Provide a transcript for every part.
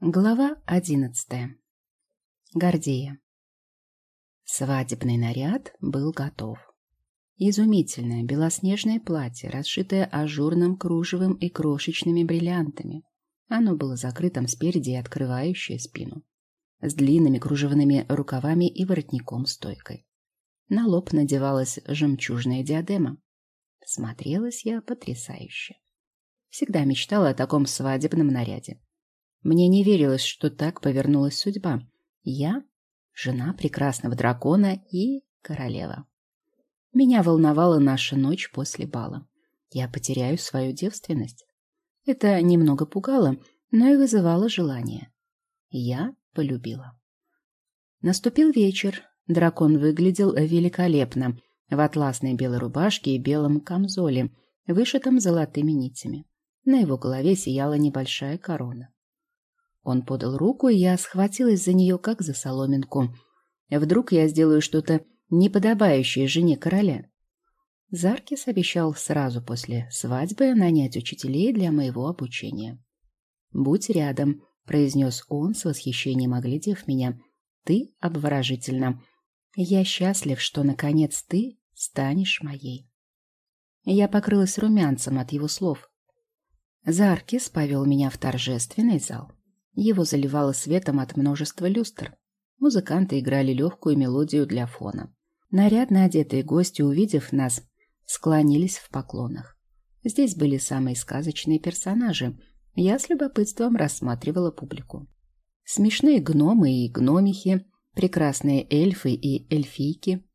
Глава одиннадцатая. Гордея. Свадебный наряд был готов. Изумительное белоснежное платье, расшитое ажурным кружевом и крошечными бриллиантами. Оно было закрытым спереди и открывающее спину. С длинными кружевными рукавами и воротником-стойкой. На лоб надевалась жемчужная диадема. Смотрелась я потрясающе. Всегда мечтала о таком свадебном наряде. Мне не верилось, что так повернулась судьба. Я — жена прекрасного дракона и королева. Меня волновала наша ночь после бала. Я потеряю свою девственность. Это немного пугало, но и вызывало желание. Я полюбила. Наступил вечер. Дракон выглядел великолепно в атласной белой рубашке и белом камзоле, вышитом золотыми нитями. На его голове сияла небольшая корона. Он подал руку, и я схватилась за нее, как за соломинку. Вдруг я сделаю что-то неподобающее жене короля. Заркис обещал сразу после свадьбы нанять учителей для моего обучения. «Будь рядом», — произнес он с восхищением, оглядев меня. «Ты обворожительна. Я счастлив, что, наконец, ты станешь моей». Я покрылась румянцем от его слов. Заркис повел меня в торжественный зал. Его заливало светом от множества люстр. Музыканты играли легкую мелодию для фона. Нарядно одетые гости, увидев нас, склонились в поклонах. Здесь были самые сказочные персонажи. Я с любопытством рассматривала публику. Смешные гномы и гномихи, прекрасные эльфы и эльфийки,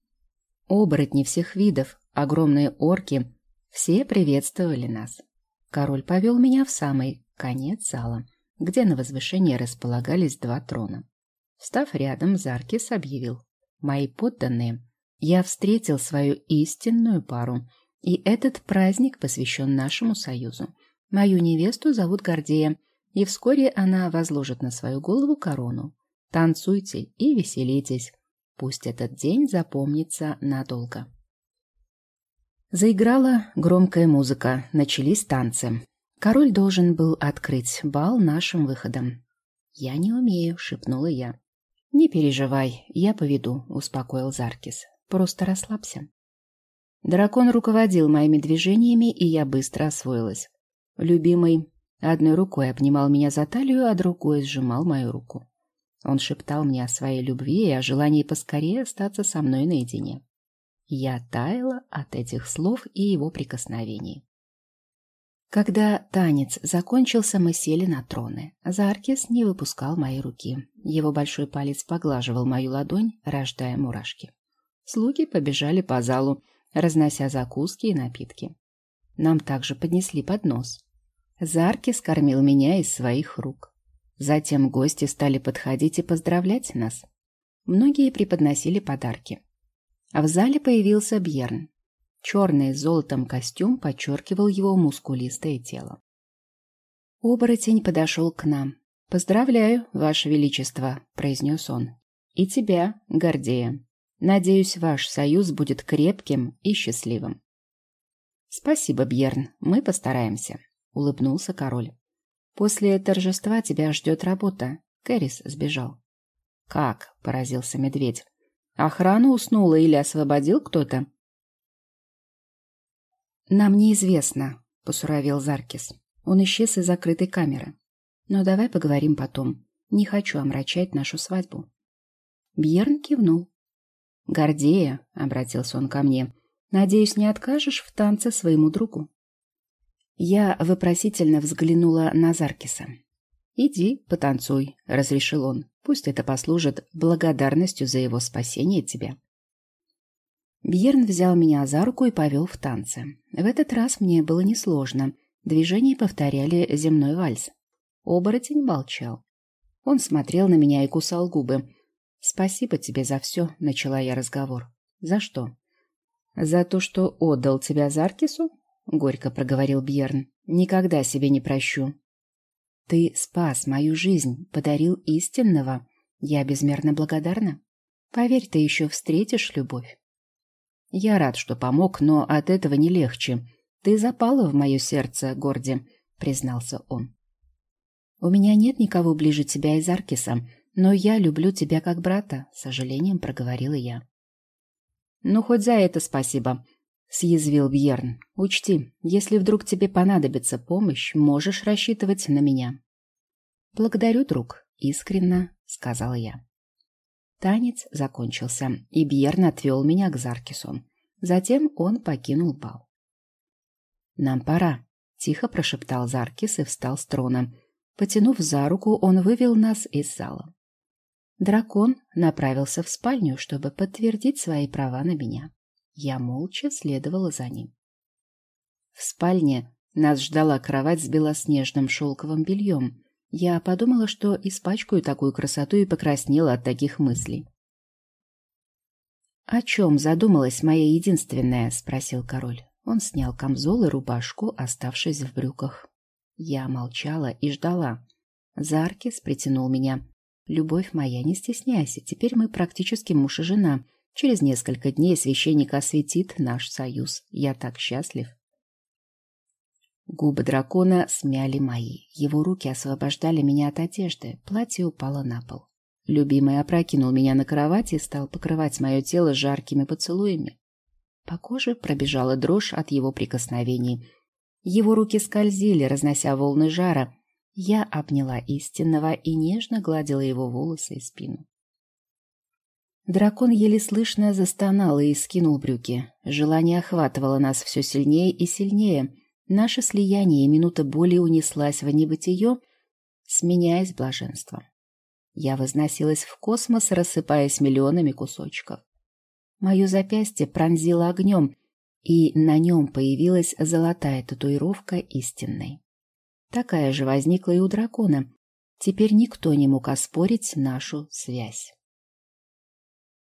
оборотни всех видов, огромные орки — все приветствовали нас. Король повел меня в самый конец зала где на возвышении располагались два трона. Встав рядом, Заркис объявил. «Мои подданные, я встретил свою истинную пару, и этот праздник посвящен нашему союзу. Мою невесту зовут Гордея, и вскоре она возложит на свою голову корону. Танцуйте и веселитесь. Пусть этот день запомнится надолго». Заиграла громкая музыка, начались танцы. Король должен был открыть бал нашим выходом. «Я не умею», — шепнула я. «Не переживай, я поведу», — успокоил Заркис. «Просто расслабься». Дракон руководил моими движениями, и я быстро освоилась. Любимый одной рукой обнимал меня за талию, а другой сжимал мою руку. Он шептал мне о своей любви и о желании поскорее остаться со мной наедине. Я таяла от этих слов и его прикосновений. Когда танец закончился, мы сели на троны. Заркис не выпускал мои руки. Его большой палец поглаживал мою ладонь, рождая мурашки. Слуги побежали по залу, разнося закуски и напитки. Нам также поднесли поднос. Заркис кормил меня из своих рук. Затем гости стали подходить и поздравлять нас. Многие преподносили подарки. А в зале появился Бьерн. Черный с золотом костюм подчеркивал его мускулистое тело. Оборотень подошел к нам. «Поздравляю, Ваше Величество», — произнес он. «И тебя, Гордея. Надеюсь, ваш союз будет крепким и счастливым». «Спасибо, Бьерн, мы постараемся», — улыбнулся король. «После торжества тебя ждет работа». Кэрис сбежал. «Как?» — поразился медведь. «Охрана уснула или освободил кто-то?» «Нам неизвестно», — посуровел Заркис. Он исчез из закрытой камеры. «Но давай поговорим потом. Не хочу омрачать нашу свадьбу». Бьерн кивнул. «Гордея», — обратился он ко мне, — «надеюсь, не откажешь в танце своему другу?» Я вопросительно взглянула на Заркиса. «Иди, потанцуй», — разрешил он. «Пусть это послужит благодарностью за его спасение тебя». Бьерн взял меня за руку и повел в танцы. В этот раз мне было несложно. Движения повторяли земной вальс. Оборотень молчал. Он смотрел на меня и кусал губы. «Спасибо тебе за все», — начала я разговор. «За что?» «За то, что отдал тебя Заркису?» — горько проговорил Бьерн. «Никогда себе не прощу». «Ты спас мою жизнь, подарил истинного. Я безмерно благодарна. Поверь, ты еще встретишь любовь». Я рад, что помог, но от этого не легче. Ты запала в мое сердце, Горди, признался он. У меня нет никого ближе тебя из Аркиса, но я люблю тебя как брата, с сожалением проговорила я. Ну, хоть за это спасибо, съязвил Бьерн. Учти, если вдруг тебе понадобится помощь, можешь рассчитывать на меня. Благодарю, друг, искренне сказала я. Танец закончился, и Бьерн отвел меня к Заркису. Затем он покинул бал. «Нам пора», — тихо прошептал Заркис и встал с трона. Потянув за руку, он вывел нас из зала. Дракон направился в спальню, чтобы подтвердить свои права на меня. Я молча следовала за ним. В спальне нас ждала кровать с белоснежным шелковым бельем. Я подумала, что испачкаю такую красоту и покраснела от таких мыслей. «О чем задумалась моя единственная?» — спросил король. Он снял камзол и рубашку, оставшись в брюках. Я молчала и ждала. Заркис притянул меня. «Любовь моя, не стесняйся, теперь мы практически муж и жена. Через несколько дней священник осветит наш союз. Я так счастлив». Губы дракона смяли мои. Его руки освобождали меня от одежды. Платье упало на пол. Любимый опрокинул меня на кровать и стал покрывать мое тело жаркими поцелуями. По коже пробежала дрожь от его прикосновений. Его руки скользили, разнося волны жара. Я обняла истинного и нежно гладила его волосы и спину. Дракон еле слышно застонал и скинул брюки. Желание охватывало нас все сильнее и сильнее. Наше слияние и минута боли унеслась в небытие, сменяясь блаженством. Я возносилась в космос, рассыпаясь миллионами кусочков. Мое запястье пронзило огнем, и на нем появилась золотая татуировка истинной. Такая же возникла и у дракона. Теперь никто не мог оспорить нашу связь.